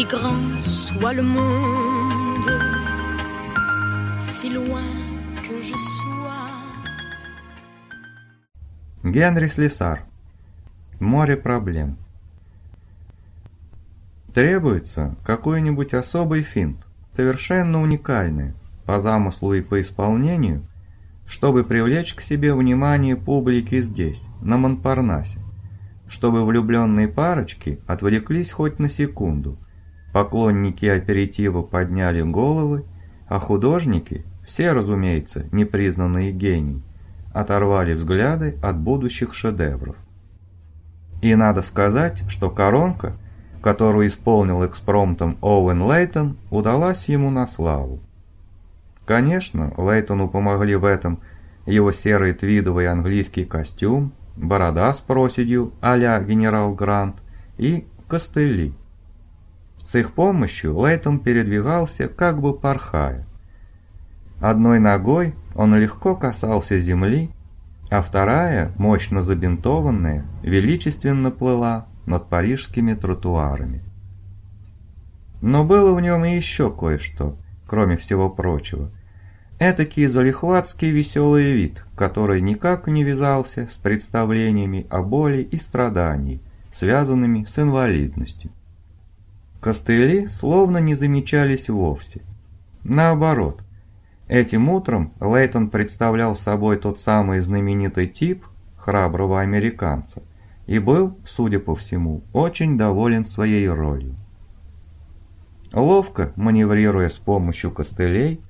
si grand soit le monde, si loin que je sois. Генри Слесар. Море проблем. Требуется какой-нибудь особый финт, совершенно уникальный, по замыслу и по исполнению, чтобы привлечь к себе внимание публики здесь, на Монпарнасе, чтобы влюбленные парочки отвлеклись хоть на секунду, поклонники аперитива подняли головы, а художники, все, разумеется, непризнанные гении, оторвали взгляды от будущих шедевров. И надо сказать, что коронка – которую исполнил экспромтом Оуэн Лейтон, удалась ему на славу. Конечно, Лейтону помогли в этом его серый твидовый английский костюм, борода с проседью а-ля генерал Грант и костыли. С их помощью Лейтон передвигался, как бы порхая. Одной ногой он легко касался земли, а вторая, мощно забинтованная, величественно плыла над парижскими тротуарами. Но было в нем и еще кое-что, кроме всего прочего. Этакий залихватский веселый вид, который никак не вязался с представлениями о боли и страдании, связанными с инвалидностью. Костыли словно не замечались вовсе. Наоборот, этим утром Лейтон представлял собой тот самый знаменитый тип храброго американца, и был, судя по всему, очень доволен своей ролью. Ловко маневрируя с помощью костылей,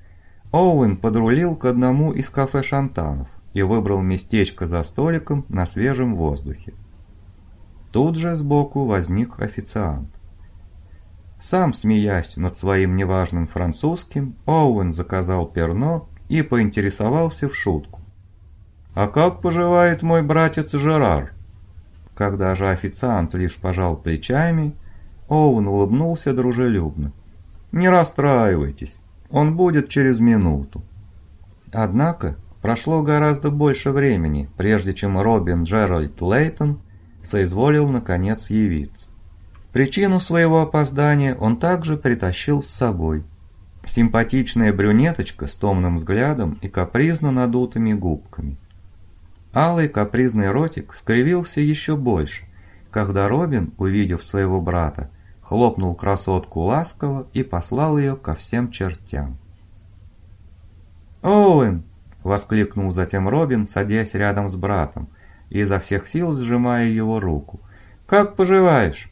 Оуэн подрулил к одному из кафе «Шантанов» и выбрал местечко за столиком на свежем воздухе. Тут же сбоку возник официант. Сам смеясь над своим неважным французским, Оуэн заказал перно и поинтересовался в шутку. «А как поживает мой братец Жерар?» Когда же официант лишь пожал плечами, Оуэн улыбнулся дружелюбно. «Не расстраивайтесь, он будет через минуту». Однако прошло гораздо больше времени, прежде чем Робин Джеральд Лейтон соизволил наконец явиться. Причину своего опоздания он также притащил с собой. Симпатичная брюнеточка с томным взглядом и капризно надутыми губками. Алый капризный ротик скривился еще больше, когда Робин, увидев своего брата, хлопнул красотку ласково и послал ее ко всем чертям. «Оуэн!» — воскликнул затем Робин, садясь рядом с братом и изо всех сил сжимая его руку. «Как поживаешь?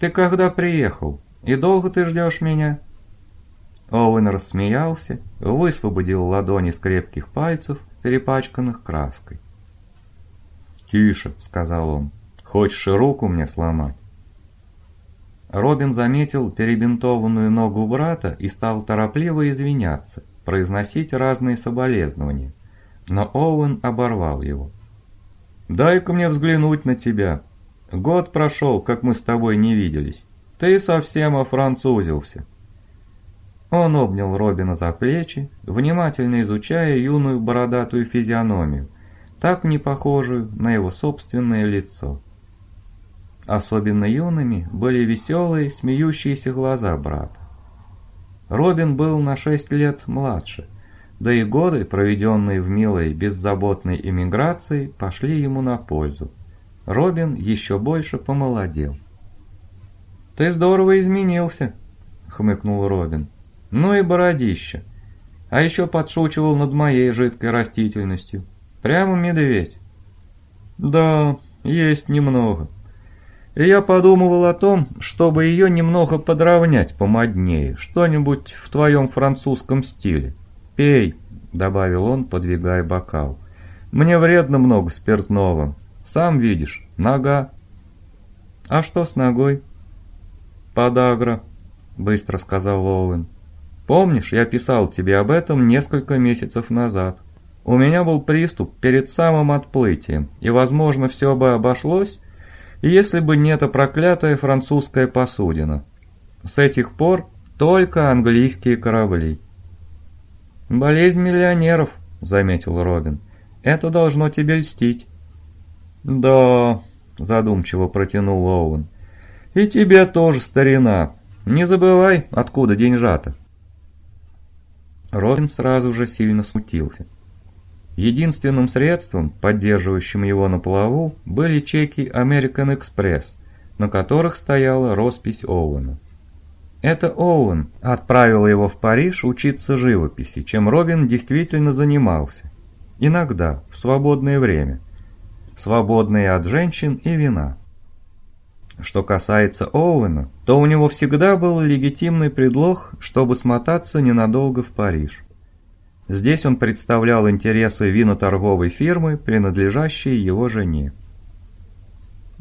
Ты когда приехал? И долго ты ждешь меня?» Оуэн рассмеялся, высвободил ладони с крепких пальцев, перепачканных краской. «Тише», — сказал он. «Хочешь руку мне сломать?» Робин заметил перебинтованную ногу брата и стал торопливо извиняться, произносить разные соболезнования. Но Оуэн оборвал его. «Дай-ка мне взглянуть на тебя. Год прошел, как мы с тобой не виделись. Ты совсем офранцузился». Он обнял Робина за плечи, внимательно изучая юную бородатую физиономию, так не похожую на его собственное лицо. Особенно юными были веселые, смеющиеся глаза брата. Робин был на шесть лет младше, да и годы, проведенные в милой, беззаботной эмиграции, пошли ему на пользу. Робин еще больше помолодел. «Ты здорово изменился», — хмыкнул Робин. «Ну и бородище. А еще подшучивал над моей жидкой растительностью. Прямо медведь. Да, есть немного. И я подумывал о том, чтобы ее немного подровнять помоднее, что-нибудь в твоем французском стиле. Пей, добавил он, подвигая бокал. Мне вредно много спиртного. Сам видишь, нога. А что с ногой? Подагра, быстро сказал Оуэн. Помнишь, я писал тебе об этом несколько месяцев назад. У меня был приступ перед самым отплытием, и, возможно, все бы обошлось, если бы не эта проклятая французская посудина. С этих пор только английские корабли. «Болезнь миллионеров», — заметил Робин. «Это должно тебе льстить». «Да», — задумчиво протянул Оуэн. «И тебе тоже, старина. Не забывай, откуда деньжата. Робин сразу же сильно смутился. Единственным средством, поддерживающим его на плаву, были чеки American Express, на которых стояла роспись Оуэна. Это Оуэн отправил его в Париж учиться живописи, чем Робин действительно занимался. Иногда, в свободное время. Свободное от женщин и вина. Что касается Оуэна, то у него всегда был легитимный предлог, чтобы смотаться ненадолго в Париж. Здесь он представлял интересы виноторговой фирмы, принадлежащей его жене.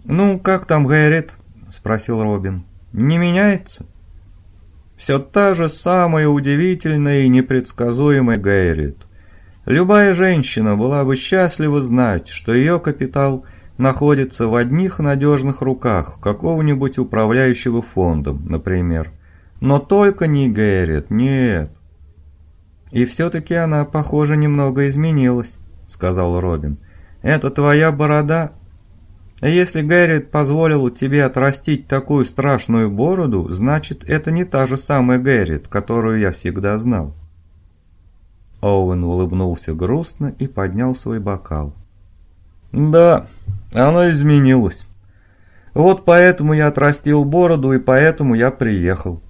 «Ну, как там Гэррит?» – спросил Робин. «Не меняется?» Все та же самая удивительная и непредсказуемая Гайрит. Любая женщина была бы счастлива знать, что ее капитал находится в одних надежных руках какого-нибудь управляющего фондом, например. Но только не Гэррит, нет. «И все-таки она, похоже, немного изменилась», — сказал Робин. «Это твоя борода если Гэррит позволил тебе отрастить такую страшную бороду, значит, это не та же самая Гэррит, которую я всегда знал. Оуэн улыбнулся грустно и поднял свой бокал. «Да, оно изменилось. Вот поэтому я отрастил бороду и поэтому я приехал».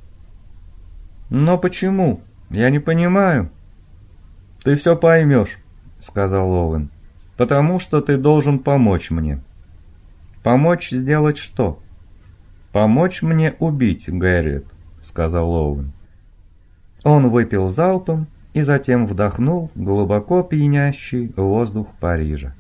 «Но почему? Я не понимаю». «Ты все поймешь», — сказал Оуэн, — «потому что ты должен помочь мне». «Помочь сделать что?» «Помочь мне убить Гэрриет», — сказал Оуэн. Он выпил залпом и затем вдохнул глубоко пьянящий воздух Парижа.